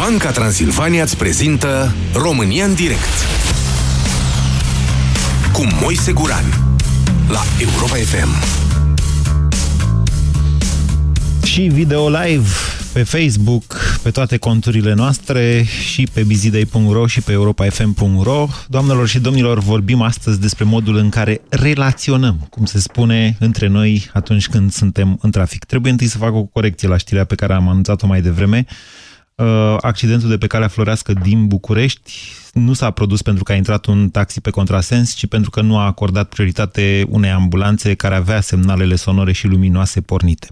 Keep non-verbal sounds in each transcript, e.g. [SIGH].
Banca Transilvania îți prezintă România în direct cu Moise Guran la Europa FM. Și video live pe Facebook, pe toate conturile noastre și pe bizidei.ro și pe europafm.ro. Doamnelor și domnilor, vorbim astăzi despre modul în care relaționăm, cum se spune, între noi atunci când suntem în trafic. Trebuie întâi să fac o corecție la știrea pe care am anunțat-o mai devreme. Uh, accidentul de pe calea Florească din București nu s-a produs pentru că a intrat un taxi pe contrasens, ci pentru că nu a acordat prioritate unei ambulanțe care avea semnalele sonore și luminoase pornite.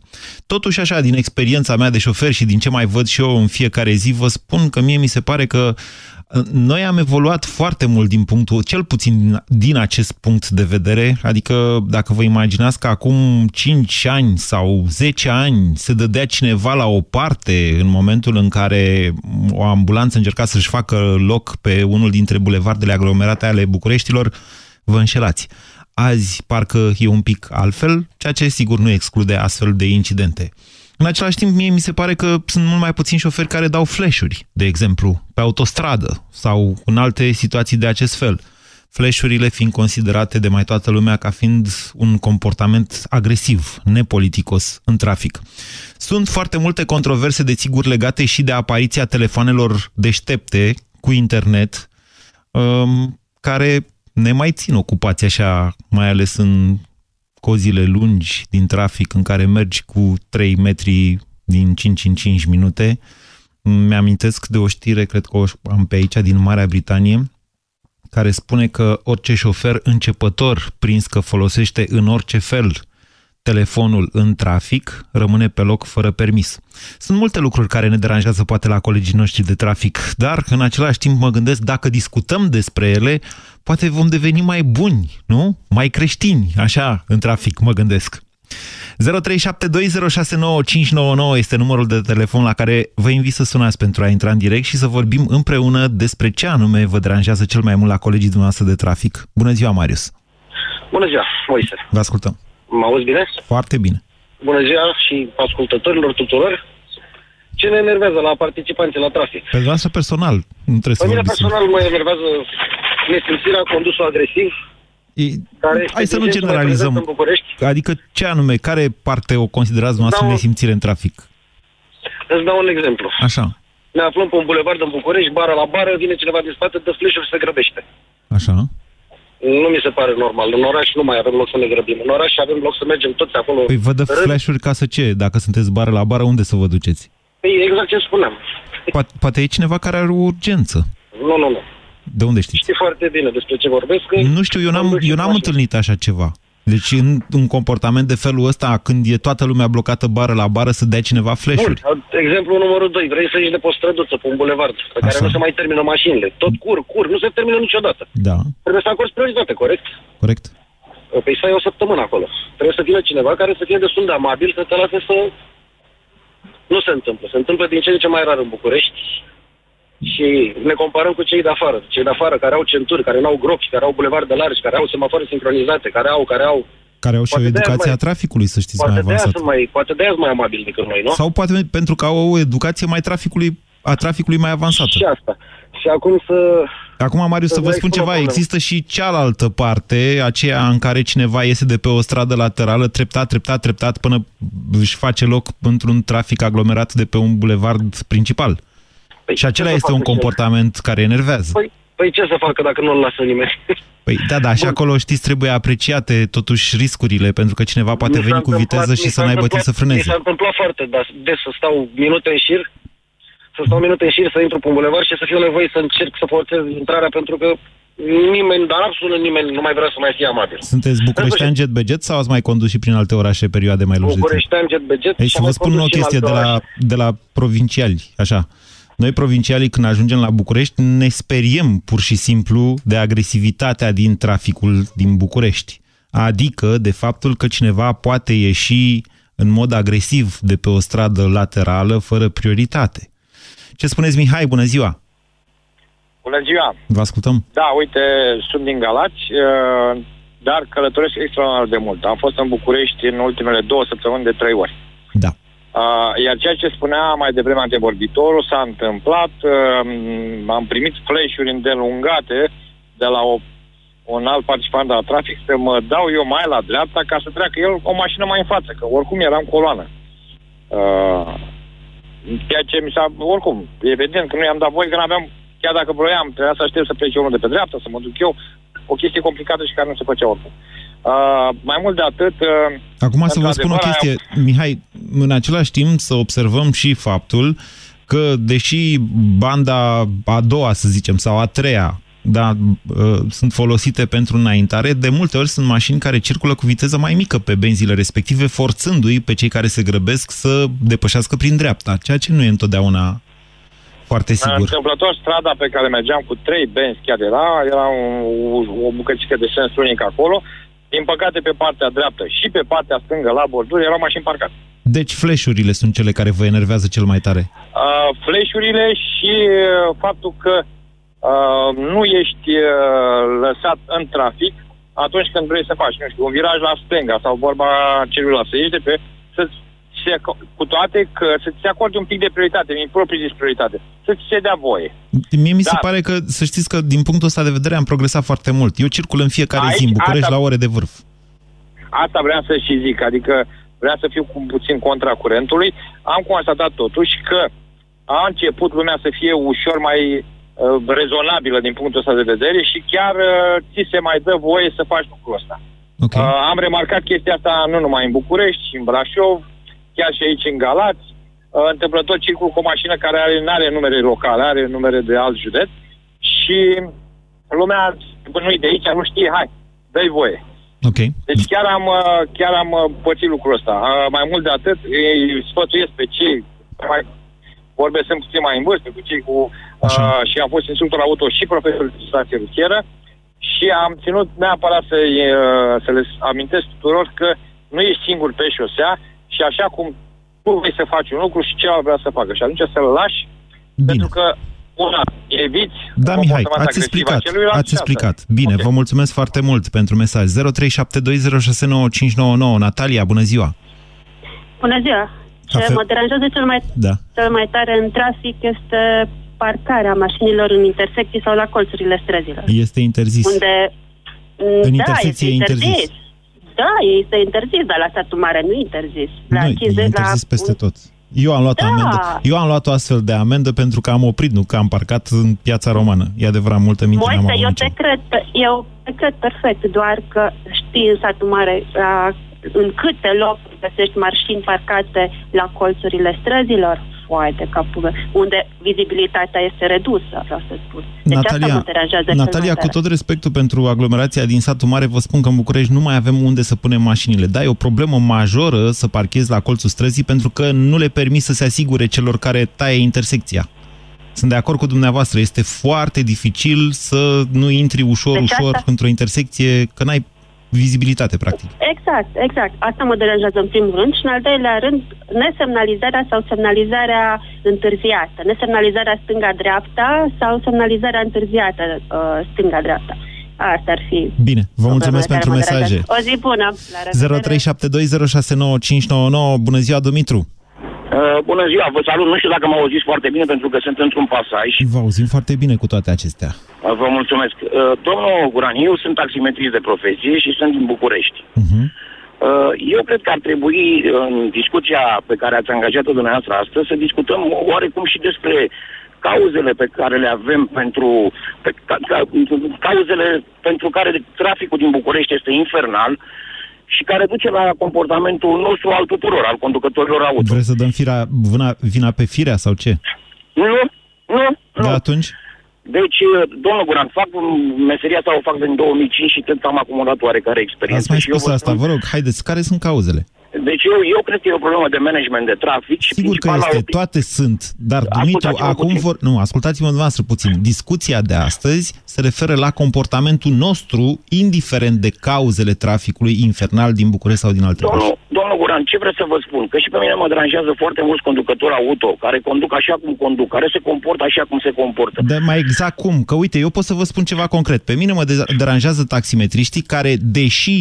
Totuși, așa, din experiența mea de șofer și din ce mai văd și eu în fiecare zi, vă spun că mie mi se pare că noi am evoluat foarte mult din punctul, cel puțin din acest punct de vedere, adică dacă vă imaginați că acum 5 ani sau 10 ani se dădea cineva la o parte în momentul în care o ambulanță încerca să-și facă loc pe unul dintre bulevardele aglomerate ale Bucureștilor, vă înșelați. Azi parcă e un pic altfel, ceea ce sigur nu exclude astfel de incidente. În același timp, mie mi se pare că sunt mult mai puțini șoferi care dau flash-uri, de exemplu, pe autostradă sau în alte situații de acest fel. Flash-urile fiind considerate de mai toată lumea ca fiind un comportament agresiv, nepoliticos în trafic. Sunt foarte multe controverse, de sigur, legate și de apariția telefonelor deștepte cu internet, um, care ne mai țin ocupați așa, mai ales în cozile lungi din trafic în care mergi cu 3 metri din 5 în 5 minute. Mi-amintesc de o știre, cred că o am pe aici, din Marea Britanie, care spune că orice șofer începător prins că folosește în orice fel telefonul în trafic, rămâne pe loc fără permis. Sunt multe lucruri care ne deranjează poate la colegii noștri de trafic, dar în același timp mă gândesc dacă discutăm despre ele, poate vom deveni mai buni, nu? Mai creștini, așa, în trafic, mă gândesc. 0372069599 este numărul de telefon la care vă invit să sunați pentru a intra în direct și să vorbim împreună despre ce anume vă deranjează cel mai mult la colegii dumneavoastră de trafic. Bună ziua, Marius! Bună ziua, Moise! Vă ascultăm! Mă auzi bine? Foarte bine! Bună ziua și ascultătorilor tuturor! Ce ne enervează la participanții la trafic? Pe dumneavoastră personal, nu trebuie Pe să mine vorbiți. personal mă enervează nesimțirea, condusul agresiv, E, care este hai să nu din ce în ce mai generalizăm. prezent în București. Adică ce anume, care parte o considerați dumneavoastră Da, o- nesimțire în trafic? Îți dau un exemplu. Așa, Ne aflăm pe un bulevard în București, bara la bară, vine cineva din spate, dă flash și se grăbește. așa. Nu mi se pare normal. În oraș nu mai avem loc să ne grăbim. În oraș avem loc să mergem toți acolo. Păi vă dă Rând. flash-uri ca să ce? Dacă sunteți bară la bară, unde să vă duceți? Păi exact ce spuneam. Poate, poate e cineva care are o urgență. Nu, nu, nu. De unde știți? Știi foarte bine despre ce vorbesc. că Nu știu, eu n-am, conduc și eu n-am mașini. întâlnit așa ceva. Deci în un comportament de felul ăsta, când e toată lumea blocată bară la bară, să dea cineva flash-uri. Bun, exemplu numărul 2. Vrei să ieși de pe o străduță, pe un bulevard, pe care Așa. nu se mai termină mașinile. Tot cur, cur, nu se termină niciodată. Da, Trebuie să acorzi prioritate, corect? corect. Păi să ai o săptămână acolo. Trebuie să vină cineva care să fie destul de amabil să te lase să... Nu se întâmplă. Se întâmplă din ce în ce mai rar în București și ne comparăm cu cei de afară. Cei de afară care au centuri, care nu au gropi, care au bulevarde largi, care au semafoare sincronizate, care au, care au... Care au și o Poate de-aia educație mai- a traficului, să știți, mai Poate de, aia avansată. sunt mai, poate de aia sunt mai amabili decât noi, nu? Sau poate pentru că au o educație mai traficului, a traficului mai avansată. Și asta. Și acum să... Acum, Marius, să Să vă vă spun expun o ceva, problemă. există și cealaltă parte, aceea în care cineva iese de pe o stradă laterală, treptat, treptat, treptat, până își face loc într-un trafic aglomerat de pe un bulevard principal. Păi, Și acela ce să este un facă comportament care enervează. Păi, păi ce să facă dacă nu-l lasă nimeni? [LAUGHS] Păi da, da, și Bun. acolo, știți, trebuie apreciate totuși riscurile, pentru că cineva poate Mi s-a veni cu întâmplat- viteză și mi să s-a n-aibă timp să întâmplat- Mi frâneze. s-a întâmplat foarte des, des să stau minute în șir, să stau minute în șir, să intru pe un bulevard și să fiu nevoie să încerc să forțez intrarea pentru că nimeni, dar absolut nimeni nu mai vrea să mai fie amabil. Sunteți bucureștean jet be jet sau ați mai condus și prin alte orașe perioade mai lungi de timp? Bucureștean jet beget. Ei, să vă spun o chestie de la, de la provinciali, așa. Noi, provincialii, când ajungem la București, ne speriem pur și simplu de agresivitatea din traficul din București. Adică de faptul că cineva poate ieși în mod agresiv de pe o stradă laterală fără prioritate. Ce spuneți, Mihai? Bună ziua! Bună ziua! Vă ascultăm. Da, uite, sunt din Galați, uh, dar călătoresc extraordinar de mult. Am fost în București în ultimele două săptămâni de trei ori. Da. Uh, iar ceea ce spunea mai devreme antevorbitorul s-a întâmplat, uh, am primit flash-uri îndelungate de la o, un alt participant la trafic să mă dau eu mai la dreapta ca să treacă el o mașină mai în față, că oricum eram coloană. Uh, ceea ce mi s-a... Oricum, evident că nu i-am dat voi, că nu aveam... Chiar dacă vroiam, trebuia să aștept să plece unul de pe dreapta, să mă duc eu. O chestie complicată și care nu se făcea oricum. Uh, mai mult de atât... Uh, Acum să vă spun o chestie, ai... Mihai, în același timp să observăm și faptul că, deși banda a doua, să zicem, sau a treia, da, uh, sunt folosite pentru înaintare, de multe ori sunt mașini care circulă cu viteză mai mică pe benzile respective, forțându-i pe cei care se grăbesc să depășească prin dreapta, ceea ce nu e întotdeauna foarte sigur. Întâmplător, strada pe care mergeam cu trei benzi chiar era, era o, o bucățică de sens unic acolo, din păcate, pe partea dreaptă și pe partea stângă, la borduri, erau mașini parcate. Deci flashurile sunt cele care vă enervează cel mai tare? Uh, flashurile și uh, faptul că uh, nu ești uh, lăsat în trafic atunci când vrei să faci, nu știu, un viraj la stânga sau vorba celuilalt, să ieși de pe, să se, cu toate că să-ți se acorde un pic de prioritate, din proprii de prioritate, să-ți se dea voie. Mie mi se da. pare că, să știți că din punctul ăsta de vedere am progresat foarte mult. Eu circul în fiecare Aici, zi în București asta, la ore de vârf. Asta vreau să și zic, adică vreau să fiu cu puțin contra curentului. Am constatat totuși că a început lumea să fie ușor mai uh, rezonabilă din punctul ăsta de vedere și chiar uh, ți se mai dă voie să faci lucrul ăsta. Okay. Uh, am remarcat chestia asta nu numai în București, ci în Brașov, chiar și aici în Galați. Uh, întâmplător circul cu o mașină care are, nu are numere locale, are numere de alt județ și lumea, nu de aici, nu știe, hai, dă voie. Okay. Deci chiar am, uh, chiar am uh, pățit lucrul ăsta. Mai mult de atât, îi sfătuiesc pe cei mai vorbesc sunt puțin mai în vârstă, cu cei cu... Uh, și am fost instructor auto și profesor de legislație rutieră și am ținut neapărat să, uh, să le amintesc tuturor că nu ești singur pe șosea și așa cum tu vrei să faci un lucru și celălalt vrea să facă. Și atunci să-l lași, Bine. pentru că una, eviți Da, Mihai, ați explicat, ați explicat. Bine, okay. vă mulțumesc foarte mult pentru mesaj. 0372069599. Natalia, bună ziua! Bună ziua! Ce Afe... mă deranjează cel mai, da. cel mai tare în trafic este parcarea mașinilor în intersecții sau la colțurile străzilor. Este interzis. Unde, în da, intersecție este interzis. interzis. Da, este interzis, dar la statul mare nu interzis. La nu, 50, e interzis la... peste tot. Eu am luat da. amendă. Eu am luat o astfel de amendă pentru că am oprit, nu că am parcat în piața romană. E adevărat, multă minte Moise, n-am eu te cred, eu te cred perfect, doar că știi în satul mare la, în câte locuri găsești mașini parcate la colțurile străzilor foaie de capul, unde vizibilitatea este redusă, vreau să spun. Deci Natalia, asta mă deranjează Natalia, cu tot respectul pentru aglomerația din satul mare, vă spun că în București nu mai avem unde să punem mașinile. Da, e o problemă majoră să parchezi la colțul străzii pentru că nu le permis să se asigure celor care taie intersecția. Sunt de acord cu dumneavoastră, este foarte dificil să nu intri ușor, deci ușor asta... într-o intersecție, că n-ai vizibilitate, practic. Exact, exact. Asta mă deranjează în primul rând și în al doilea rând nesemnalizarea sau semnalizarea întârziată. Nesemnalizarea stânga-dreapta sau semnalizarea întârziată uh, stânga-dreapta. Asta ar fi. Bine, vă mulțumesc pentru mesaje. O zi bună! 0372069599. Bună ziua, Dumitru! Uh, bună ziua, vă salut. Nu știu dacă mă auziți foarte bine pentru că sunt într-un pasaj. Vă auzim foarte bine cu toate acestea. Uh, vă mulțumesc. Uh, domnul Guran, eu sunt taximetrist de profesie și sunt din București. Uh-huh. Uh, eu cred că ar trebui, în discuția pe care ați angajat-o dumneavoastră astăzi, să discutăm oarecum și despre cauzele pe care le avem pentru pe, ca, ca, cauzele pentru care traficul din București este infernal și care duce la comportamentul nostru al tuturor, al conducătorilor auto. Vreți să dăm fira, vina, vina pe firea sau ce? Nu, nu, nu. De atunci? Deci, domnul Guran, fac meseria asta o fac din 2005 și când am acumulat oarecare experiență. Ați mai spus eu asta, vă rog, haideți, care sunt cauzele? Deci eu, eu cred că e o problemă de management de trafic. Și Sigur că este, toate sunt, dar Dumitru, acum vor... Nu, ascultați-mă dumneavoastră puțin. Discuția de astăzi se referă la comportamentul nostru, indiferent de cauzele traficului infernal din București sau din alte domnul, domnul Guran, ce vreau să vă spun? Că și pe mine mă deranjează foarte mulți conducători auto, care conduc așa cum conduc, care se comportă așa cum se comportă. De mai exact cum? Că uite, eu pot să vă spun ceva concret. Pe mine mă deranjează taximetriștii care, deși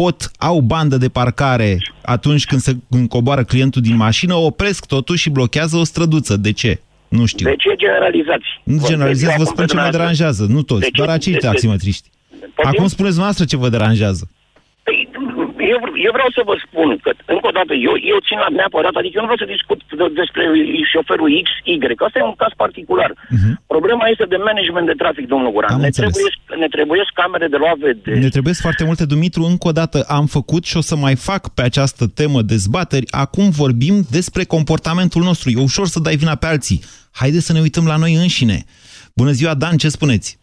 pot, au bandă de parcare atunci când se încoboară clientul din mașină, opresc totuși și blochează o străduță. De ce? Nu știu. De ce generalizați? Nu generalizez, vă spun ce mă deranjează. Nu toți, doar acei taximetriști. Acum spuneți noastră ce vă deranjează. Păi, eu, eu vreau să vă spun că, încă o dată, eu, eu țin la neapărat, adică eu nu vreau să discut de, despre șoferul X, Y, că asta e un caz particular. Uh-huh. Problema este de management de trafic, domnul Guran. ne trebuie, ne trebuie camere de luat vedere. Ne trebuie foarte multe, Dumitru. Încă o dată am făcut și o să mai fac pe această temă dezbateri. Acum vorbim despre comportamentul nostru. E ușor să dai vina pe alții. Haideți să ne uităm la noi înșine. Bună ziua, Dan, ce spuneți?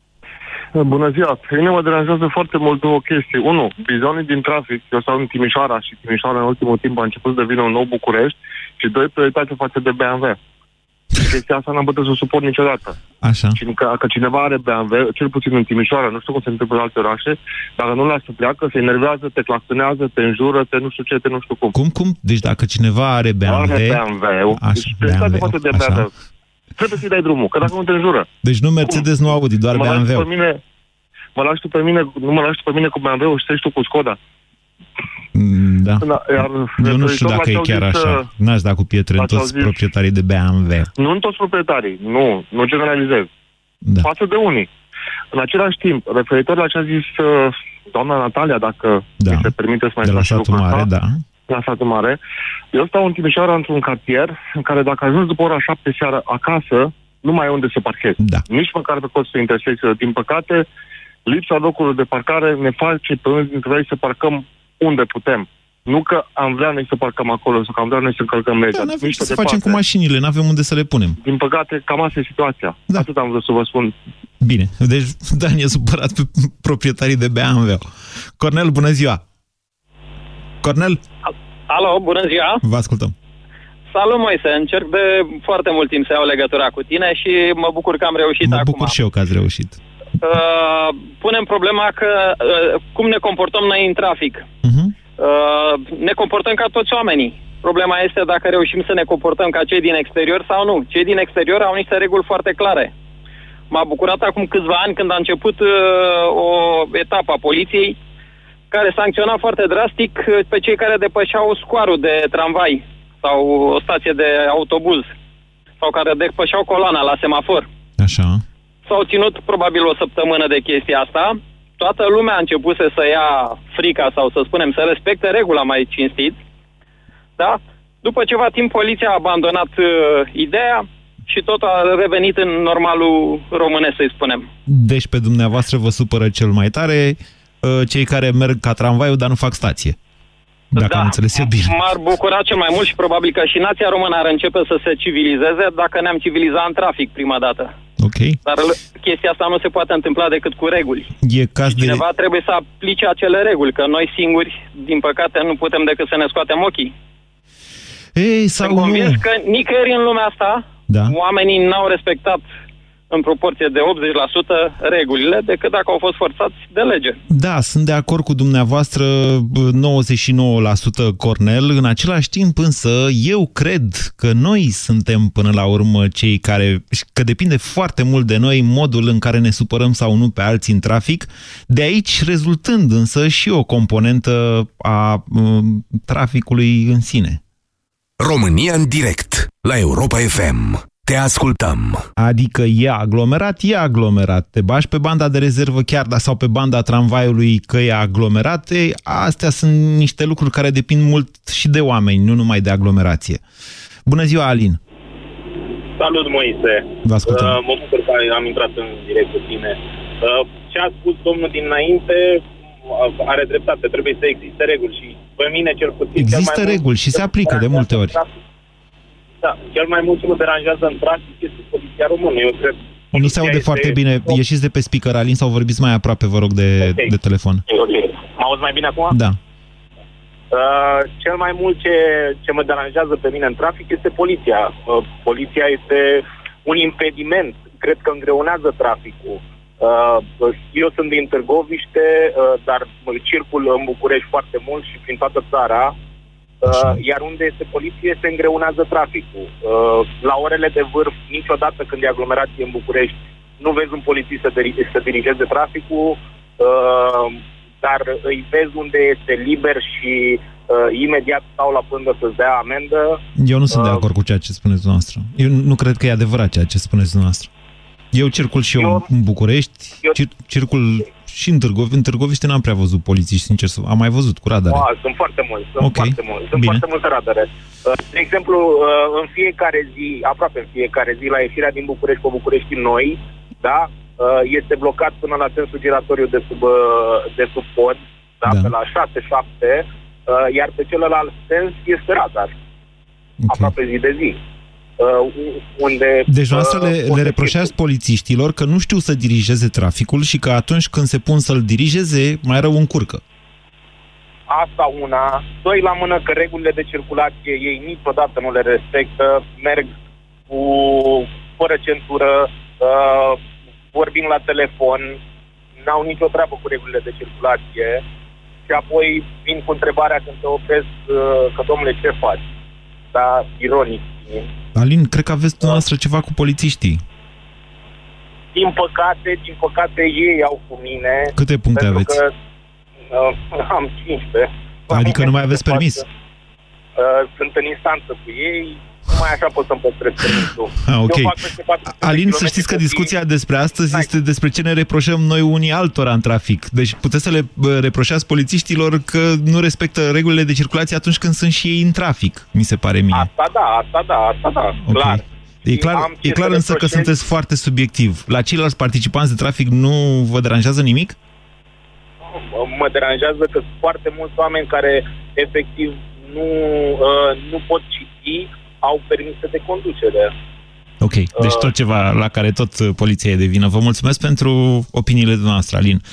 Bună ziua! Pe mine mă deranjează foarte mult două chestii. Unu, bizonii din trafic. Eu stau în Timișoara și Timișoara în ultimul timp a început să devină un nou București. Și doi, prioritate față de BMW. Chestia asta n-am putut să o suport niciodată. Așa. Și că, că cineva are BMW, cel puțin în Timișoara, nu știu cum se întâmplă în alte orașe, dacă nu lasă să pleacă, se enervează, te claxonează, te înjură, te nu știu ce, te nu știu cum. Cum, cum? Deci dacă cineva are BMW... Are BMW, așa, deci, BMW, față de BMW, trebuie să-i dai drumul, că dacă nu te înjură. Deci nu Mercedes, cum? nu Audi, doar mă BMW. Pe mine, mă lași tu pe mine, nu mă lași tu pe mine cu BMW-ul și tu cu Skoda. Mm, Da. Da, iar Eu nu știu dacă e chiar așa. N-aș da cu pietre în toți zis- proprietarii de BMW. Nu în toți proprietarii, nu, nu generalizez. Da. Față de unii. În același timp, referitor la ce a zis uh, doamna Natalia, dacă Da. mi se permite să mai De la spun și satul lucrul mare, ăsta, da. La satul mare, eu stau în Timișoara într-un cartier în care dacă ajungi după ora șapte seara acasă, nu mai ai unde să parchezi. Da. Nici măcar pe costul intersecțiilor. Din păcate, lipsa locurilor de parcare ne face pe unii dintre noi să parcăm unde putem. Nu că am vrea noi să parcăm acolo sau că am vrea noi să încălcăm legea. Da, n-avem Nici ce pe să facem cu departe. mașinile, n-avem unde să le punem. Din păcate, cam asta e situația. Da. Atât am vrut să vă spun. Bine, deci Dan e supărat pe proprietarii de BMW. Cornel, bună ziua! Cornel, Alo, bună ziua! vă ascultăm. Salut, Moise! Încerc de foarte mult timp să iau legătura cu tine și mă bucur că am reușit Mă acum. bucur și eu că ați reușit. Uh, punem problema că uh, cum ne comportăm noi în trafic. Uh-huh. Uh, ne comportăm ca toți oamenii. Problema este dacă reușim să ne comportăm ca cei din exterior sau nu. Cei din exterior au niște reguli foarte clare. M-a bucurat acum câțiva ani când a început uh, o etapă a poliției care sancționa foarte drastic uh, pe cei care depășeau scoarul de tramvai sau o stație de autobuz sau care depășeau coloana la semafor. Așa. S-au ținut probabil o săptămână de chestia asta. Toată lumea a început să ia frica sau să spunem să respecte regula mai cinstit. Da? După ceva timp poliția a abandonat uh, ideea și tot a revenit în normalul românesc, să-i spunem. Deci pe dumneavoastră vă supără cel mai tare uh, cei care merg ca tramvaiul, dar nu fac stație. Dacă da, am înțeles eu bine. M-ar bucura cel mai mult și probabil că și nația română ar începe să se civilizeze dacă ne-am civilizat în trafic prima dată. Ok. Dar l- chestia asta nu se poate întâmpla decât cu reguli. E caz de... Cineva trebuie să aplice acele reguli, că noi singuri, din păcate, nu putem decât să ne scoatem ochii. Ei, Sunt sau nu. convins că nicăieri în lumea asta Da. oamenii n-au respectat în proporție de 80% regulile decât dacă au fost forțați de lege. Da, sunt de acord cu dumneavoastră bă, 99% Cornel. În același timp însă eu cred că noi suntem până la urmă cei care, că depinde foarte mult de noi modul în care ne supărăm sau nu pe alții în trafic, de aici rezultând însă și o componentă a um, traficului în sine. România în direct la Europa FM. Te ascultăm. Adică e aglomerat, e aglomerat. Te bași pe banda de rezervă chiar da, sau pe banda tramvaiului că e aglomerat. Ei, astea sunt niște lucruri care depind mult și de oameni, nu numai de aglomerație. Bună ziua, Alin! Salut, Moise. Vă ascultăm. Uh, mă bucur că am intrat în direct cu tine. Uh, ce a spus domnul dinainte uh, are dreptate. Trebuie să existe reguli și pe mine cel puțin... Există cel mai reguli mult, și se aplică de multe ori. Da, cel mai mult ce mă deranjează în trafic este poliția română. Eu cred Nu se aude este- foarte bine. Ieșiți de pe speaker, Alin, sau vorbiți mai aproape, vă rog, de, Ok. de telefon. Ok. Mă auzi mai bine acum? Da. Uh, cel mai mult ce, ce mă deranjează pe mine în trafic este poliția. Uh, poliția este un impediment. Cred că îngreunează traficul. Uh, eu sunt din Târgoviște, uh, dar circul în București foarte mult și prin toată țara. Uh, iar unde este poliție, se îngreunează traficul. Uh, la orele de vârf, niciodată când e aglomerație în București, nu vezi un polițist să, diri- să dirigeze traficul. Uh, dar îi vezi unde este liber și uh, imediat stau la pândă să-ți dea amendă. Eu nu sunt uh, de acord cu ceea ce spuneți dumneavoastră. Eu nu cred că e adevărat ceea ce spuneți dumneavoastră. Eu circul și eu, eu în București, eu, circul și în Târgoviște. În Târgoviște n-am prea văzut polițiști, sincer, am mai văzut cu radare. A, sunt foarte mulți, sunt okay. foarte mulți. Sunt Bine. foarte multe radare. Uh, de exemplu, uh, în fiecare zi, aproape în fiecare zi, la ieșirea din București pe București noi, da, uh, este blocat până la sensul giratoriu de sub, de sub pod, da, da. pe la 6-7, iar pe celălalt sens este radar. Okay. Aproape zi de zi. Uh, unde... Deci noastră uh, le, le reproșează polițiștilor că nu știu să dirigeze traficul și că atunci când se pun să-l dirigeze, mai rău încurcă. Asta una. Doi la mână că regulile de circulație ei niciodată nu le respectă, merg cu fără centură, uh, vorbind la telefon, n-au nicio treabă cu regulile de circulație și apoi vin cu întrebarea când te opresc uh, că domnule ce faci? Da, ironic Alin, cred că aveți dumneavoastră ceva cu polițiștii. Din păcate, din păcate ei au cu mine. Câte puncte aveți? Că, uh, [LAUGHS] am 15. Adică nu mai aveți permis? Uh, sunt în instanță cu ei, numai așa pot să-mi păstrez permisul. Ah, ok. Alin, să știți că discuția despre astăzi Hai. este despre ce ne reproșăm noi unii altora în trafic. Deci puteți să le reproșați polițiștilor că nu respectă regulile de circulație atunci când sunt și ei în trafic, mi se pare mie. Asta da, asta da, asta da, okay. clar. E clar, e clar însă că sunteți foarte subiectiv. La ceilalți participanți de trafic nu vă deranjează nimic? Mă deranjează că sunt foarte mulți oameni care efectiv nu, uh, nu pot citi au permise de conducere. Ok, deci tot ceva la care tot uh, poliția e de vină. Vă mulțumesc pentru opiniile dumneavoastră, Alin. 0372069599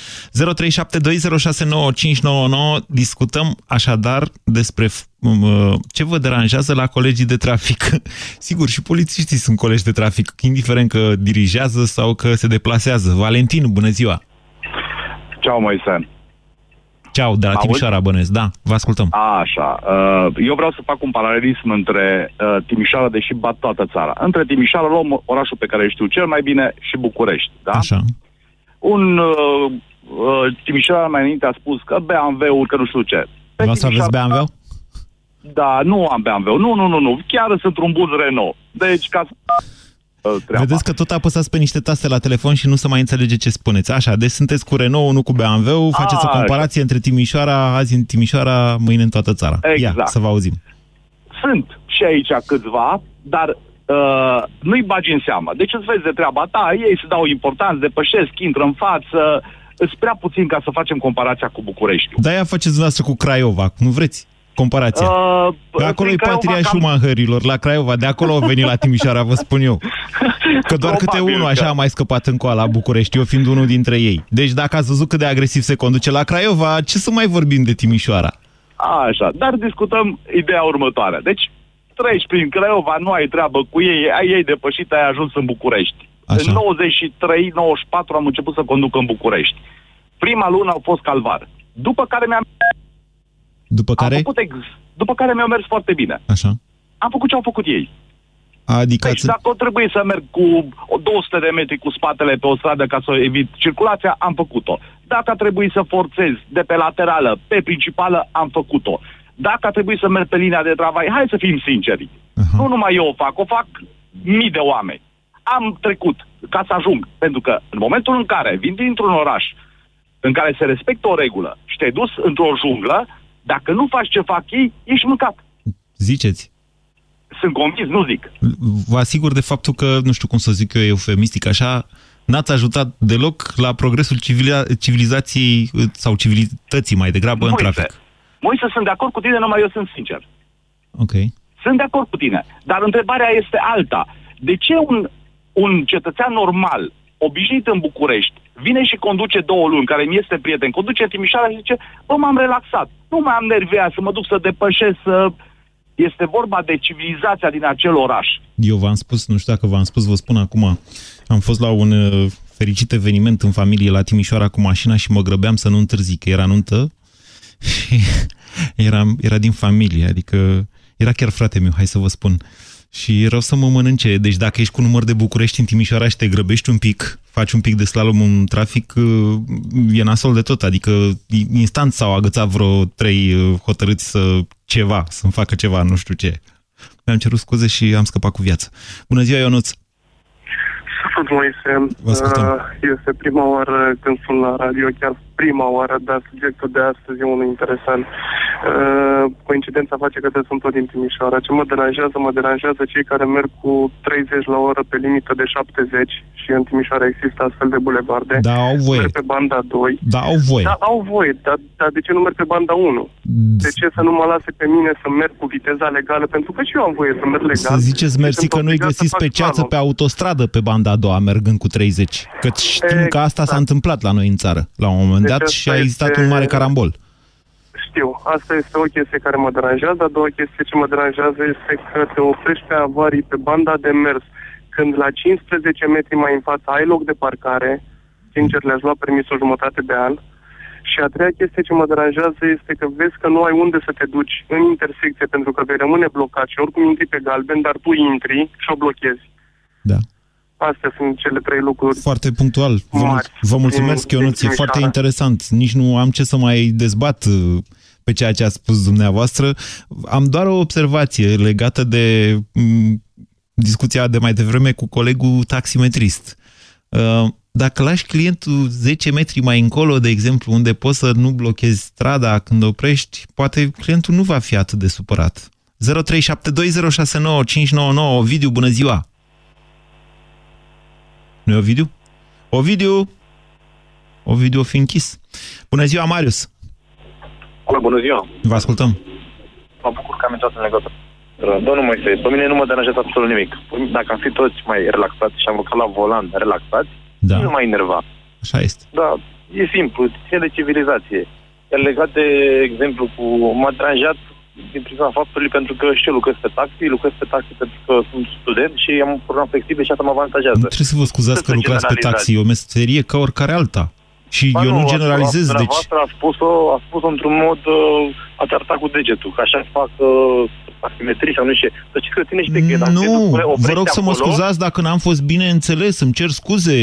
discutăm așadar despre uh, ce vă deranjează la colegii de trafic. [LAUGHS] Sigur, și polițiștii sunt colegi de trafic, indiferent că dirigează sau că se deplasează. Valentin, bună ziua! Ceau, Moise! Ceau, de la Timișoara, bănesc. Da, vă ascultăm. A, așa. Uh, eu vreau să fac un paralelism între uh, Timișoara, deși bat toată țara. Între Timișoara luăm orașul pe care știu cel mai bine și București, da? Așa. Un uh, uh, Timișoara mai înainte a spus că BMW-ul, că nu știu ce. Vreau să aveți BMW? Da, nu am BMW. Nu, nu, nu, nu. Chiar sunt un bun Renault. Deci, ca să treaba. Vedeți că tot apăsați pe niște taste la telefon și nu se mai înțelege ce spuneți. Așa, deci sunteți cu Renault, nu cu BMW, faceți A, o comparație între Timișoara, azi în Timișoara, mâine în toată țara. Exact. Ia, să vă auzim. Sunt și aici câțiva, dar uh, nu-i bagi în seamă. Deci îți vezi de treaba ta, ei se dau importanță, depășesc, intră în față, îți prea puțin ca să facem comparația cu București. Da, ea faceți dumneavoastră cu Craiova, nu vreți? Comparația. Uh, că acolo e patria cam... Schumacherilor, la Craiova, de acolo au venit la Timișoara, vă spun eu. Că doar câte unul așa a mai scăpat în coala București, eu fiind unul dintre ei. Deci dacă ați văzut cât de agresiv se conduce la Craiova, ce să mai vorbim de Timișoara? Așa, dar discutăm ideea următoare. Deci, treci prin Craiova, nu ai treabă cu ei, ai ei depășit, ai ajuns în București. Așa. În 93-94 am început să conduc în București. Prima lună au fost calvar. După care mi-am după care? Am făcut ex... După care mi-au mers foarte bine. Așa. Am făcut ce au făcut ei. Adică deci dacă o trebuie să merg cu 200 de metri cu spatele pe o stradă ca să evit circulația, am făcut-o. Dacă a trebuit să forțez de pe laterală pe principală, am făcut-o. Dacă a trebuit să merg pe linia de tramvai, hai să fim sinceri. Uh-huh. Nu numai eu o fac, o fac mii de oameni. Am trecut ca să ajung, pentru că în momentul în care vin dintr-un oraș în care se respectă o regulă și te-ai dus într-o junglă, dacă nu faci ce fac ei, ești mâncat. Ziceți. Sunt convins, nu zic. Vă asigur de faptul că, nu știu cum să zic eu eufemistic așa, n-ați ajutat deloc la progresul civila civilizației sau civilității mai degrabă Moise, în trafic. Moise, sunt de acord cu tine, numai eu sunt sincer. Ok. Sunt de acord cu tine, dar întrebarea este alta. De ce un, un cetățean normal, obișnuit în București, vine și conduce două luni, care mi este prieten, conduce Timișoara și zice, bă, m-am relaxat, nu mai am nervia să mă duc să depășesc, să... Este vorba de civilizația din acel oraș. Eu v-am spus, nu știu dacă v-am spus, vă spun acum, am fost la un uh, fericit eveniment în familie la Timișoara cu mașina și mă grăbeam să nu întârzi, că era nuntă [LAUGHS] și era, era din familie, adică era chiar frate meu, hai să vă spun. Și rău să mă mănânce. Deci dacă ești cu număr de București în Timișoara și te grăbești un pic, faci un pic de slalom în trafic, uh, e nasol de tot. Adică instant s-au agățat vreo trei uh, hotărâți să ceva, să-mi facă ceva, nu știu ce. Mi-am cerut scuze și am scăpat cu viață. Bună ziua, Ionuț! Salut, Moise. Vă ascultăm. Uh, Este prima oară când sunt la radio, chiar prima oară, dar subiectul de astăzi e unul interesant. Uh, Coincidența face că sunt tot din Timișoara. Ce mă deranjează, mă deranjează cei care merg cu 30 la oră pe limită de 70 și în Timișoara există astfel de bulevarde. Da, au voie. Merg pe banda 2. Da, au voie. Da, au voie, dar, dar de ce nu merg pe banda 1? De ce să nu mă lase pe mine să merg cu viteza legală? Pentru că și eu am voie să merg legal. Să ziceți și mersi sunt că nu-i obligat să găsiți fac pe ceață slalom. pe autostradă pe banda a doua, mergând cu 30. Că știm că asta s-a întâmplat la noi în țară, la un moment Deci dat, asta și a existat este- un mare carambol. Știu, asta este o chestie care mă deranjează. A doua chestie ce mă deranjează este că te oprești pe avarii pe banda de mers. Când la 15 metri mai în față ai loc de parcare, sincer le-aș lua permisul jumătate de an. Și a treia chestie ce mă deranjează este că vezi că nu ai unde să te duci în intersecție pentru că vei rămâne blocat și oricum intri pe galben, dar tu intri și o blochezi. Da. Astea sunt cele trei lucruri. Foarte punctual. Vă, mul- Mari. vă mulțumesc, Din- Ionuț, din e foarte Timișoara. interesant. Nici nu am ce să mai dezbat uh, pe ceea ce a spus dumneavoastră. Am doar o observație legată de m, discuția de mai devreme cu colegul taximetrist. Uh, Dacă lași clientul 10 metri mai încolo, de exemplu, unde poți să nu blochezi strada când oprești, poate clientul nu va fi atât de supărat. 0372069599 Ovidiu, bună ziua! Nu e Ovidiu? Ovidiu! Ovidiu o fi închis. Bună ziua, Marius! Alo, bună ziua! Vă ascultăm. Mă bucur că am intrat în legătură. Domnul Moise, pe mine nu mă deranjează absolut nimic. Dacă am fi toți mai relaxați și am urcat la volan relaxați, Da. nu mai enerva. Așa este. Da, e simplu, ține de civilizație. Iar legat de exemplu cu... M-a deranjat din prisma faptului pentru că și eu lucrez pe taxi, lucrez pe taxi pentru că sunt student și am un program flexibil și asta mă avantajează. Nu trebuie să vă scuzați Să că se lucrați pe generalizați. taxi, e o meserie ca oricare alta. Și Ba eu nu generalizez, deci... Dumneavoastră a spus-o, a spus-o într-un mod, uh, ați arătat cu degetul, că așa fac uh, asimetrii sau nu știu ce. Să știți că ține și de că dacă Nu, te opre- vă oprești rog să mă acolo, scuzați dacă n-am fost bine înțeles, îmi cer scuze.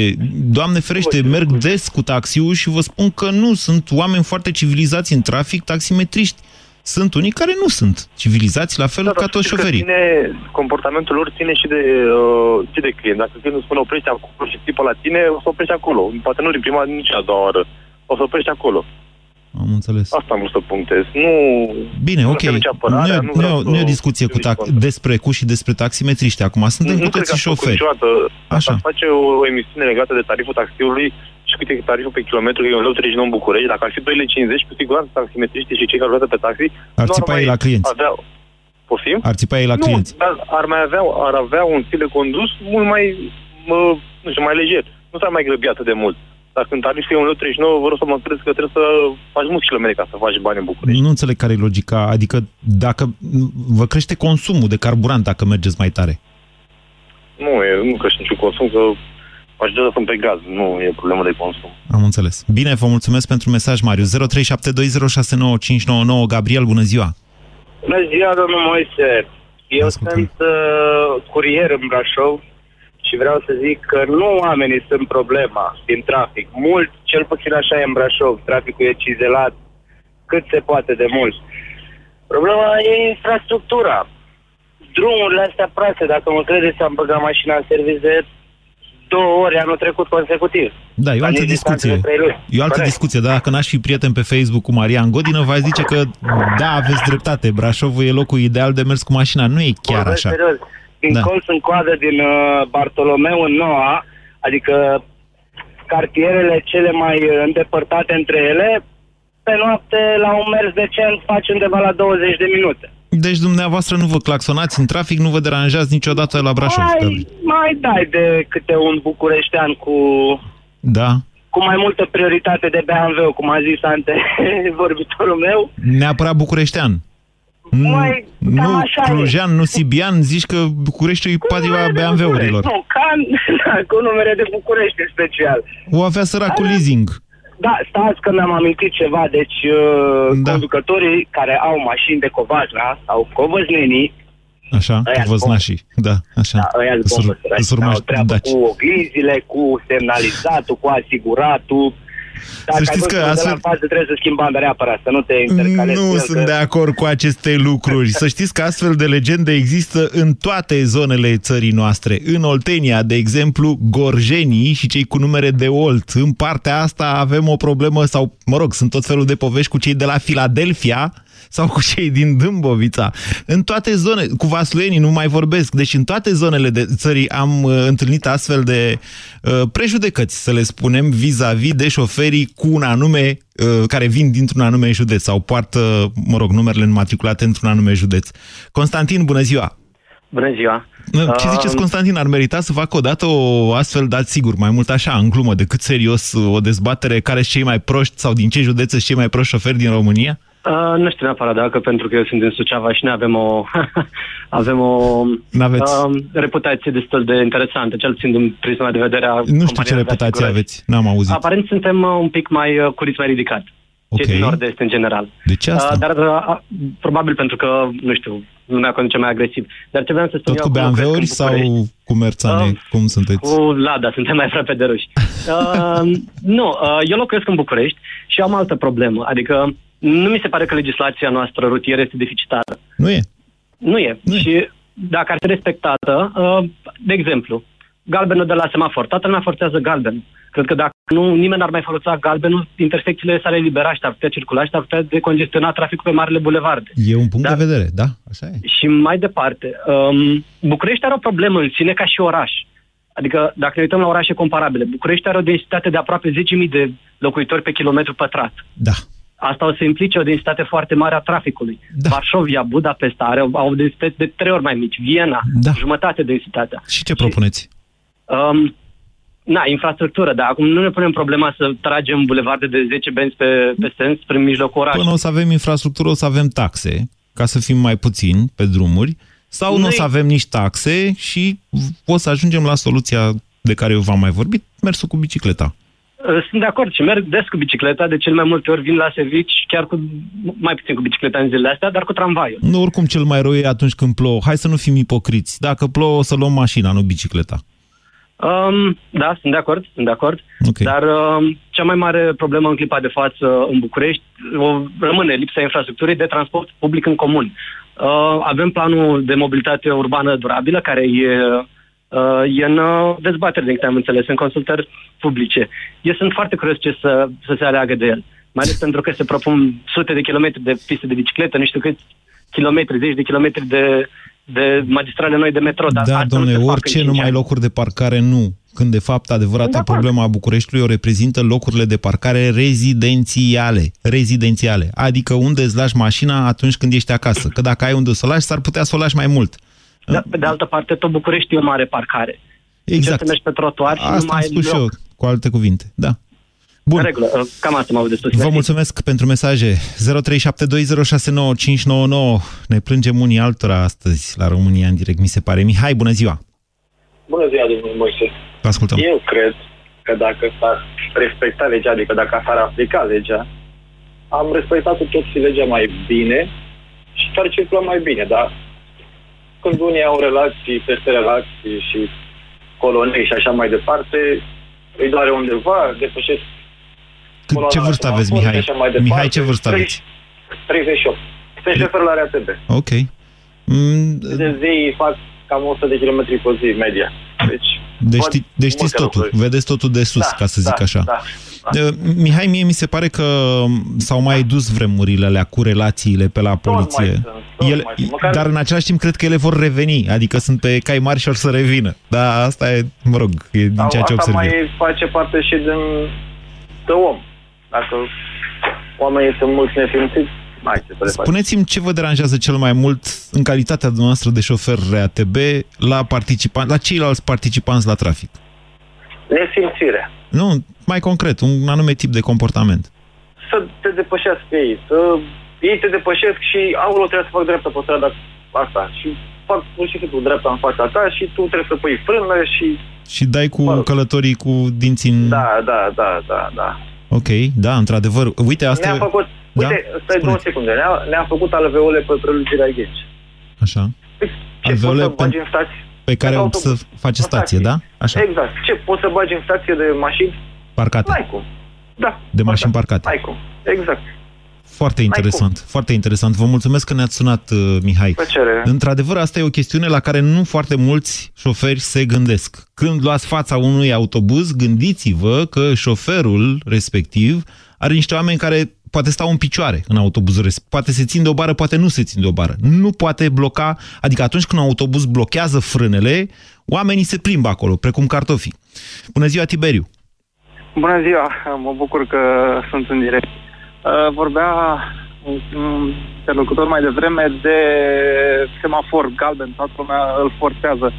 Doamne ferește, merg des cu taxiul și vă spun că nu, sunt oameni foarte civilizați în trafic, taximetriști. Sunt unii care nu sunt civilizați, la fel Da, ca dar toți știți că șoferii. Ține, comportamentul lor ține și de, uh, și de client. Dacă clientul spune oprește acolo și tipă la tine, o să oprești acolo. Poate nu din prima, nici a doua oară. O să oprești acolo. Am înțeles. Asta am vrut să punctez. Nu... Bine, nu ok. se duce Nu apărarea, e, nu nu, e, vreau o- nu e o să- discuție cu tax, despre cu și despre taximetriști. Acum suntem nu cu cred că toții ați făcut șoferi. niciodată. Așa. Ați face o, o emisiune legată de tariful taxiului și cât e tariful pe kilometru, că e un leu 39 în București. Dacă ar fi 2,50 lei, cu siguranță taximetriștii și cei care lucrează pe taxi Ar nu țipa mai ei la clienți. Avea... Poftim? Ar țipa ei la nu, clienți. dar ar mai avea, ar avea un stil de condus mult mai, mă, nu știu, mai lejer. Nu s-ar mai grăbi atât de mult. Dacă în tariful e un leu 39, vă rog să mă credeți că trebuie să faci mulți kilometri ca să faci bani în București. Nu înțeleg care e logica. Adică dacă vă crește consumul de carburant dacă mergeți mai tare. Nu, e, nu că și niciun consum, că majoritatea sunt pe gaz, nu e problemă de consum. Am înțeles. Bine, vă mulțumesc pentru mesaj, Marius. 0372069599. Gabriel, bună ziua! Bună ziua, domnul Moise. Eu Ascultăm. sunt uh, curier în Brașov și vreau să zic că nu oamenii sunt problema din trafic. Mult, cel puțin așa e în Brașov, traficul e cizelat cât se poate de mult. Problema e infrastructura. Drumurile astea proaste, dacă mă credeți, am băgat mașina în serviciu de două ori anul trecut consecutiv. Da, e o La altă nici distanțe discuție. de trei luni. E o altă Corect. discuție, dar dacă n-aș fi prieten pe Facebook cu Marian Godină, v zice că da, aveți dreptate, Brașovul e locul ideal de mers cu mașina. Nu e chiar Vorbesc așa. Serios. Din Da. da. colț în coadă din uh, Bartolomeu în Noua, adică cartierele cele mai uh, îndepărtate între ele, pe noapte la un mers decent faci undeva la 20 de minute. Deci dumneavoastră nu vă claxonați în trafic, nu vă deranjați niciodată la Brașov. mai, Gabriel. mai dai de câte un bucureștean cu, Da. cu mai multă prioritate de BMW, cum a zis ante [LAUGHS] vorbitorul meu. Neapărat bucureștean. Mai, cam nu așa e. clujean, nu sibian, zici că Bucureștiul e patria BMW-urilor. Nu, ca [LAUGHS] da, cu numere de București în special. O avea săracul leasing. Da, stați că mi-am amintit ceva. Deci, uh, Da. conducătorii care au mașini de covajna sau covăznenii Așa, Ăia-s cu văznașii. Da, așa. Da, ăia Îs bombă ur- îs săraci. urmași Au treabă daci. cu oglinzile, cu semnalizatul, cu asiguratul. Dacă Să știți ai că văzut astfel- de la față trebuie să schimbi banda reapărat, să nu te intercalezi. Nu cu el, sunt că- de acord cu aceste lucruri. Să știți că astfel de legende există în toate zonele țării noastre. În Oltenia, de exemplu, gorjenii și cei cu numere de Olt. În partea asta avem o problemă, sau, mă rog, sunt tot felul de povești cu cei de la Filadelfia sau cu cei din Dâmbovița. În toate zone, cu vasluienii nu mai vorbesc, deci în toate zonele de țării am uh, întâlnit astfel de uh, prejudecăți, să le spunem, vis-a-vis de șoferii cu un anume, uh, care vin dintr-un anume județ sau poartă, mă rog, numerele înmatriculate într-un anume județ. Constantin, bună ziua! Bună ziua! Ce ziceți, Um, Constantin, ar merita să facă odată o astfel, dați sigur, mai mult așa, în glumă, decât serios, o dezbatere care sunt cei mai proști sau din ce județe sunt cei mai proști șoferi din România? Uh, nu știu neapărat dacă, pentru că eu sunt din Suceava și noi avem o, [LAUGHS] avem o N-aveți. uh, reputație destul de interesantă, cel puțin din prisma de vedere a Nu știu ce companiilor de reputație asigurări. aveți, n-am auzit. Aparent suntem uh, un pic mai uh, cu ritm mai ridicat. Ok. Cei din nord-est în general. De ce asta? Uh, dar uh, probabil pentru că, nu știu, lumea conduce mai agresiv. Dar ce vreau să spun Tot eu cu acum, cred că în BMW-uri sau București- cu merțane? Uh, Cum sunteți? Cu Lada, suntem mai aproape de ruși. [LAUGHS] Uh, nu, uh, eu locuiesc în București și am altă problemă. Adică nu mi se pare că legislația noastră rutieră este deficitară. Nu e. Nu e. Nu e. Și dacă ar fi respectată, uh, de exemplu, galbenul de la semafor. Toată lumea forțează galben. Cred că dacă nu, nimeni n-ar mai folosa galbenul, intersecțiile s-ar elibera și ar putea circula și ar putea decongestiona traficul pe marile bulevarde. E un punct de vedere, da, așa e. Și mai departe, um, București are o problemă în sine ca și oraș. Adică, dacă ne uităm la orașe comparabile, București are o densitate de aproape 10.000 de locuitori pe kilometru pătrat. Da. Asta o să implice o densitate foarte mare a traficului. Da. Varșovia, Budapesta are, au densități de trei ori mai mici. Viena, da. jumătate densitatea. Și ce propuneți? Um, na, infrastructură, dar acum nu ne punem problema să tragem bulevarde de 10 benzi pe, pe sens prin mijlocul orașului. Până o să avem infrastructură, o să avem taxe, ca să fim mai puțini pe drumuri, sau nu o Nu-i- să avem nici taxe și o să ajungem la soluția de care eu v-am mai vorbit, mersul cu bicicleta. Uh, Sunt de acord și merg des cu bicicleta, de cel mai multe ori vin la servici chiar cu, mai puțin cu bicicleta în zilele astea, dar cu tramvaiul. Nu, oricum cel mai rău e atunci când plouă. Hai să nu fim ipocriți. Dacă plouă, o să luăm mașina, nu bicicleta. Um, da, sunt de acord, sunt de acord. Okay. Dar um, cea mai mare problemă în clipa de față în București o, rămâne lipsa infrastructurii de transport public în comun. Uh, avem planul de mobilitate urbană durabilă, care e, uh, e în uh, dezbatere, din câte am înțeles, în consultări publice. Eu sunt foarte curios ce să, să se aleagă de el. Mai ales pentru că se propun sute de kilometri de piste de bicicletă, nu știu câți kilometri, zeci de kilometri de, de magistrale noi de metro. Dar Da, asta nu domnule, se fac orice în cinci numai ani. locuri de parcare nu. Când de fapt adevărata problemă a Bucureștiului o reprezintă locurile de parcare rezidențiale. Rezidențiale. Adică unde îți lași mașina atunci când ești acasă. Că dacă ai unde să o lași, s-ar putea să o lași mai mult. Da, pe de altă parte, tot București e o mare parcare. Exact. Încerci să mergi pe trotuar și nu Asta mai am spus ai și eu, loc. cu alte cuvinte. Da. Bun. În regulă, uh, cam asta m-au despre Vă mulțumesc pentru mesaje. 0372069599. Ne plângem unii altora astăzi la România în direct, mi se pare. Mihai, bună ziua! Bună ziua, domnul Moise. Vă ascultăm. Eu cred că dacă s-ar respecta legea, adică dacă s-ar aplica legea, am respectat cu toții legea mai bine și s-ar circula mai bine, dar când unii au relații peste relații și colonii și așa mai departe, îi doare undeva, depășesc Cât, ce vârstă aveți, semafor și Mihai? așa mai departe. Mihai, ce vârstă aveți? 38. Sunt șofer la RATB. Ok. Mm, De zi fac cam 100 de km pe zi, media. Deci, Deci, văd ști, deci știți multe totul, lucruri. vedeți totul de sus, Da, ca să zic da, așa. da, Uh, Mihai, mie mi se pare că s-au mai dus vremurile alea cu relațiile pe la poliție. mai sunt, tot ele, mai sunt. Măcar- Dar în același timp cred că ele vor reveni, adică sunt pe cai mari și or să revină. Dar asta e, mă rog, e din Sau ceea ce asta observ eu. mai face parte și din de om. Dacă oamenii sunt mulți neființiți, mai ce să le faci. Spuneți-mi ce vă deranjează cel mai mult în calitatea noastră de șofer RATB la, participan- la ceilalți participanți la trafic. Nesimțire. Nu, mai concret, un anume tip de comportament. Să te depășească ei. Să... Ei te depășesc și aulă trebuie să fac dreapta pe strada asta. Și fac pur și simplu dreapta în fața ta și tu trebuie să pui frână și... Și dai cu călătorii cu dinții în... Da, da, da, da, da. Ok, da, într-adevăr. Uite, asta... Ne-a făcut... Da? Uite, stai două secunde. Ne-a, ne-a făcut alveole pe prelungirea ghenci. Așa. Ce Alveole poți să bagi în stație? Pe care o să face stație, da? Așa. Exact. Ce poți să bagi în stație de mașini? Parcate. N-ai cum. Da. De mașini parcate. N-ai cum. Exact. Foarte interesant, foarte interesant. Vă mulțumesc că ne-ați sunat, uh, Mihai. Plăcere. Într-adevăr, asta e o chestiune la care nu foarte mulți șoferi se gândesc. Când luați fața unui autobuz, gândiți-vă că șoferul respectiv are niște oameni care poate stau în picioare în autobuzul Poate se țin de o bară, poate nu se țin de o bară. Nu poate bloca, adică atunci când un autobuz blochează frânele, oamenii se plimbă acolo, precum cartofii. Bună ziua, Tiberiu! Bună ziua, mă bucur că sunt în direct. Uh, vorbea un interlocutor mai devreme de semafor galben, toată lumea îl forțează.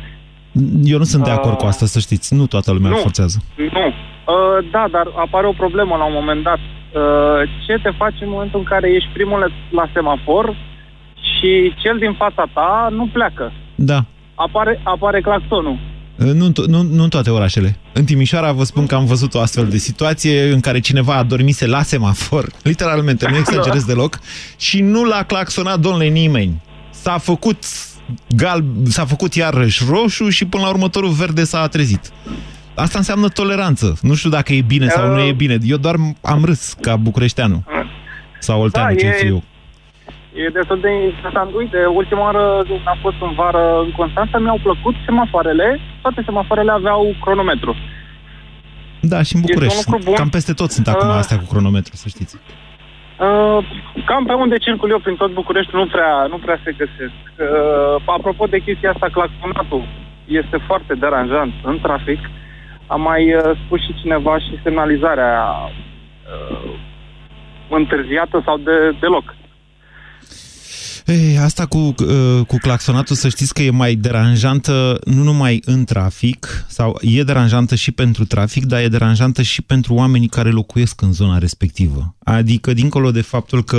Eu nu sunt de acord cu uh, asta, să știți. Nu toată lumea nu, îl forțează. Nu. Uh, da, dar apare o problemă la un moment dat. Ce te faci în momentul în care ești primul la semafor și cel din fața ta nu pleacă? Da. Apare, apare claxonul. Nu, nu, nu în toate orașele. În Timișoara vă spun că am văzut o astfel de situație în care cineva a dormise la semafor, [LAUGHS] literalmente, nu exagerez deloc, și nu l-a claxonat, domnule, nimeni. S-a făcut galb, s-a făcut iarăși roșu și până la următorul verde s-a trezit. Asta înseamnă toleranță. Nu știu dacă e bine sau nu e bine. Eu doar am râs ca bucureșteanu. Sau olteanu, da, ce fiu eu. E destul de interesant. Uite, ultima oară am fost în vară în Constanța, mi-au plăcut semafoarele. Toate semafoarele aveau cronometru. Da, și în București. Cam peste tot sunt acum uh, astea cu cronometru, să știți. Uh, cam pe unde circul eu prin tot București nu prea, nu prea se găsesc. Uh, apropo de chestia asta, claxonatul este foarte deranjant în trafic. Am mai uh, spus și cineva și semnalizarea uh, întârziată sau de, deloc. Ei, asta cu, uh, cu claxonatul să știți că e mai deranjantă nu numai în trafic, sau e deranjantă și pentru trafic, dar e deranjantă și pentru oamenii care locuiesc în zona respectivă. Adică, dincolo de faptul că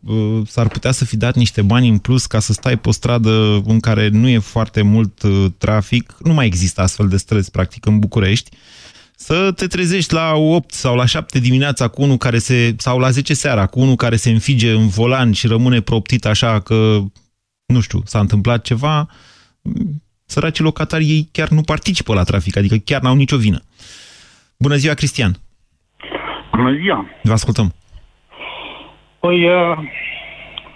uh, s-ar putea să fi dat niște bani în plus ca să stai pe o stradă în care nu e foarte mult uh, trafic, nu mai există astfel de străzi, practic, în București, să te trezești la 8 sau la 7 dimineața cu unul care se, sau la 10 seara cu unul care se înfige în volan și rămâne proptit așa că, nu știu, s-a întâmplat ceva, săracii locatari ei chiar nu participă la trafic, adică chiar n-au nicio vină. Bună ziua, Cristian! Bună ziua! Vă ascultăm! Păi, uh,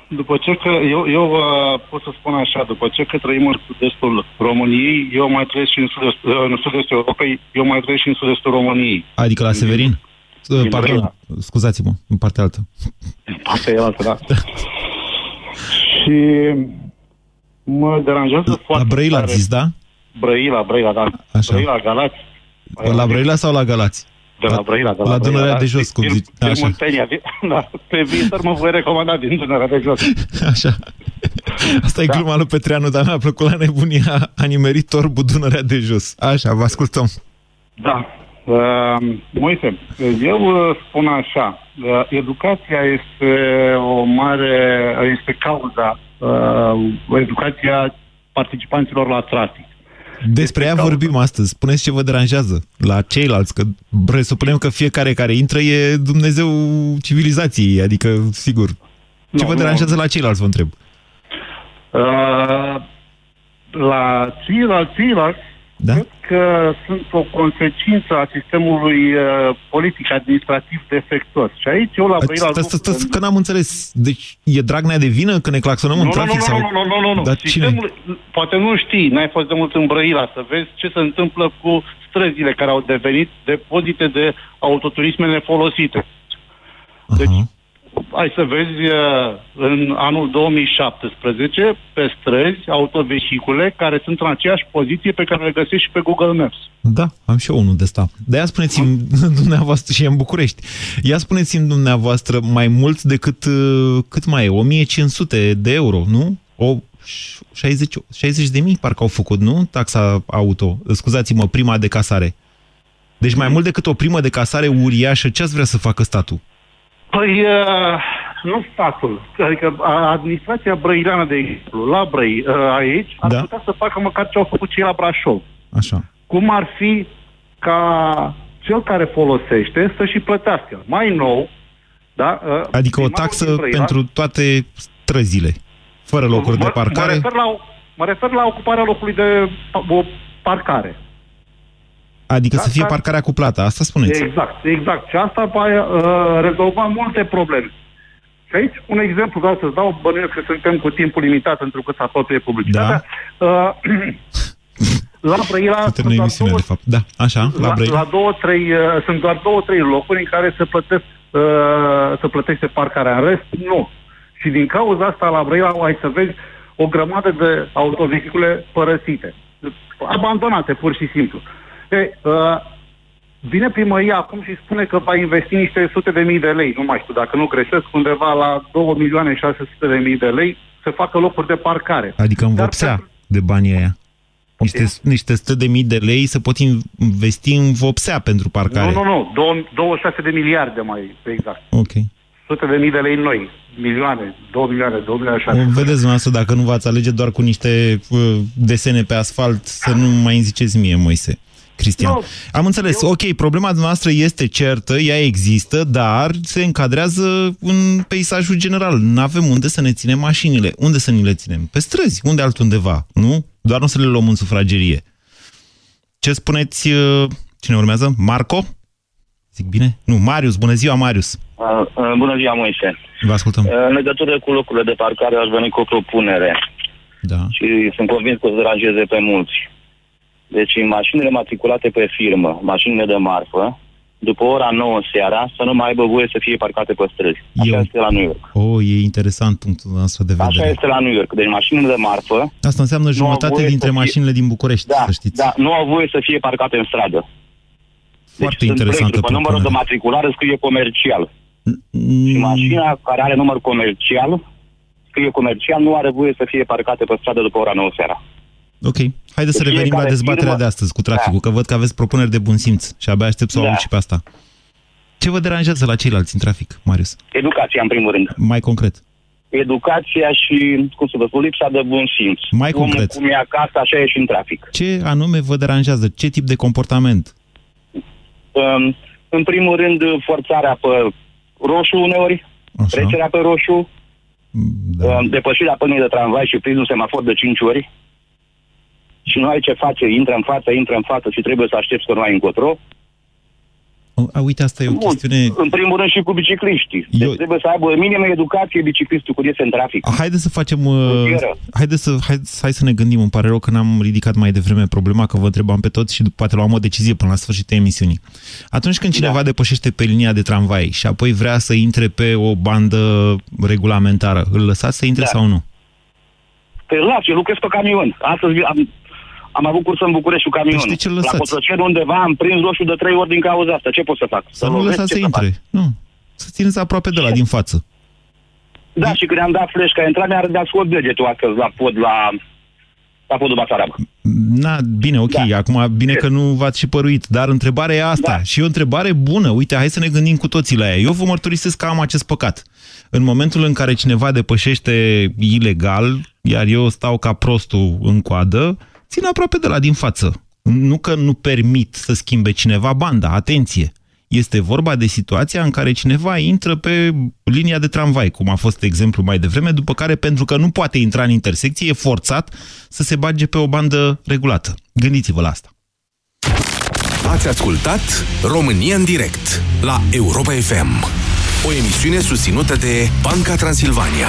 după ce că, eu, eu uh, pot să spun așa, după ce că trăim în sud-estul României, eu mai trăiesc și în sud-estul, uh, în sud-estul Europei, eu mai trăiesc și în sud-estul României. Adică la Severin? Din Pardon, scuzați-mă, în partea altă. În partea altă, da. [LAUGHS] și mă deranjează la foarte La Brăila tare. zis, da? Brăila, Brăila, da. Așa. Brăila, Galați. La Brăila sau la Galați? De la Brăila, de la, la Dunărea da. de jos, cum zici. Din, din Muntenia. [LAUGHS] Da, pe viitor mă voi recomanda din Dunărea de jos. [LAUGHS] Așa. Asta e da. gluma lui Petreanu, dar mi-a plăcut la nebunia. A nimerit torbul Dunărea de jos. Așa, vă ascultăm. Da. Uh, Moise, eu uh, spun așa, uh, educația este o mare, este cauza, uh, educația participanților la trafic. Despre ea vorbim astăzi. Spuneți ce vă deranjează la ceilalți, că presupunem că fiecare care intră e Dumnezeu civilizației, adică, sigur. Ce nu, vă deranjează nu. la ceilalți, vă întreb? Uh, la ceilalți, ceilalți da? Cred că sunt o consecință a sistemului uh, politic-administrativ defectuos. Și aici eu la Brăila... Că n-am înțeles. Deci e Dragnea de vină când ne claxonăm în trafic? Nu, nu, nu, nu, nu. Dar Sistemul, poate nu știi, n-ai fost de mult în Brăila, să vezi ce se întâmplă cu străzile care au devenit depozite de autoturisme nefolosite. Deci, uh-huh hai să vezi uh, în anul 2017 pe străzi autovehicule care sunt în aceeași poziție pe care le găsești și pe Google Maps. Da, am și eu unul de ăsta. De aia spuneți-mi [LAUGHS] dumneavoastră și e în București. Ia spuneți-mi dumneavoastră mai mult decât uh, cât mai e? 1500 de euro, nu? O 60, 60 de mii parcă au făcut, nu? Taxa auto. Scuzați-mă, prima de casare. Deci mai mult decât o primă de casare uriașă, ce ați vrea să facă statul? Păi, uh, nu statul, adică administrația brăileană, de exemplu, la Brăi, uh, aici, ar da. putea să facă măcar ce au făcut cei la Brașov. Așa. Cum ar fi ca cel care folosește să și plătească. Mai nou, da? Uh, adică o taxă Brăila, pentru toate străzile, fără locuri mă, de parcare? Mă refer la Mă refer la ocuparea locului de o parcare. Adică să fie parcarea cuplată, asta spuneți. Exact, exact. Și asta va uh, rezolva multe probleme. Și aici, un exemplu vreau să-ți dau, bănuiesc că suntem cu timpul limitat pentru că s-a tot publicitatea. Da. Uh, [CLEARS THROAT] la Brăila... Termină emisiunea, două, de fapt. Da, așa, la, la Brăila. La două, trei, uh, sunt doar două, trei locuri în care se, plătesc, uh, se plătește parcarea. În rest, nu. Și din cauza asta, la Brăila, ai să vezi o grămadă de autovehicule părăsite. Abandonate, pur și simplu. E, uh, vine primăria acum și spune că va investi niște sute de mii de lei, nu mai știu, dacă nu greșesc, undeva la 2 milioane 600 de mii de lei, să facă locuri de parcare. Adică învopsea Dar, de banii aia. Niște, niște 100 de mii de lei să pot investi în vopsea pentru parcare. Nu, nu, nu. 26 de miliarde mai exact. Ok. Sute de mii de lei noi. Milioane, 2 milioane, 2 milioane 600. Vedeți dumneavoastră, dacă nu v-ați alege doar cu niște uh, desene pe asfalt, să nu mai îmi ziceți mie, Moise. Cristian. No, Am înțeles. Eu... Ok, problema noastră este certă, ea există, dar se încadrează în peisajul general. Nu avem unde să ne ținem mașinile. Unde să ni le ținem? Pe străzi. Unde altundeva? Nu? Doar nu să le luăm în sufragerie. Ce spuneți? Uh, cine urmează? Marco? Zic bine? Nu, Marius. Bună ziua, Marius. Uh, uh, bună ziua, Moise. Vă ascultăm. Uh, în legătură cu locurile de parcare aș veni cu o propunere. Da. Și sunt convins că o să deranjeze pe mulți. Deci mașinile matriculate pe firmă, mașinile de marfă, după ora 9 seara, să nu mai aibă voie să fie parcate pe străzi. Așa Eu... este la New York. Oh, e interesant punctul nostru de vedere. Așa este la New York. Deci mașinile de marfă... Asta înseamnă jumătate dintre fie... mașinile din București, da, să știți. Da, nu au voie să fie parcate în stradă. Foarte deci interesant. După numărul de matriculare scrie comercial. Mm. Și mașina care are număr comercial, scrie comercial, nu are voie să fie parcate pe stradă după ora 9 seara. Ok. Haideți să revenim la dezbaterea firmă... de astăzi cu traficul, da. că văd că aveți propuneri de bun simț și abia aștept să o da. aud și pe asta. Ce vă deranjează la ceilalți în trafic, Marius? Educația, în primul rând. Mai concret. Educația și, cum să vă spun, lipsa de bun simț. Mai cum, concret. Cum e acasă, așa e și în trafic. Ce anume vă deranjează? Ce tip de comportament? Um, în primul rând, forțarea pe roșu uneori, așa. trecerea pe roșu, da. um, depășirea pânii de tramvai și prizul semafor de 5 ori și nu ai ce face, intră în față, intră în față și trebuie să aștepți că nu ai încotro. A, uite, asta e o Bun, chestiune... În primul rând și cu bicicliștii. Deci Eu... Deci trebuie să aibă minimă educație biciclistul cu iese în trafic. Haideți să facem... Uh, haideți să, hai, hai să ne gândim. Îmi pare rău că n-am ridicat mai devreme problema, că vă întrebam pe toți și poate luăm o decizie până la sfârșitul emisiunii. Atunci când cineva da. depășește pe linia de tramvai și apoi vrea să intre pe o bandă regulamentară, îl lăsați să intre da. sau nu? Te las, eu lucrez pe camion. Astăzi am, am avut cursă în București cu camionul. Deci ce La Cotroceni undeva am prins roșu de trei ori din cauza asta. Ce pot să fac? Să, să nu lăsați să intre. Nu. Să țineți aproape de la, din față. Da, și când am dat flash ca intrat, mi-a dat scos degetul astăzi la pod, la, la podul Basarab. Na, bine, ok, da. acum bine că nu v-ați și păruit, dar întrebarea e asta. Da. Și e o întrebare bună. Uite, hai să ne gândim cu toții la ea. Eu vă mărturisesc că am acest păcat. În momentul în care cineva depășește ilegal, iar eu stau ca prostul în coadă, țin aproape de la din față. Nu că nu permit să schimbe cineva banda, atenție. Este vorba de situația în care cineva intră pe linia de tramvai, cum a fost exemplu mai devreme, după care, pentru că nu poate intra în intersecție, e forțat să se bage pe o bandă regulată. Gândiți-vă la asta. Ați ascultat România în direct la Europa FM, o emisiune susținută de Banca Transilvania.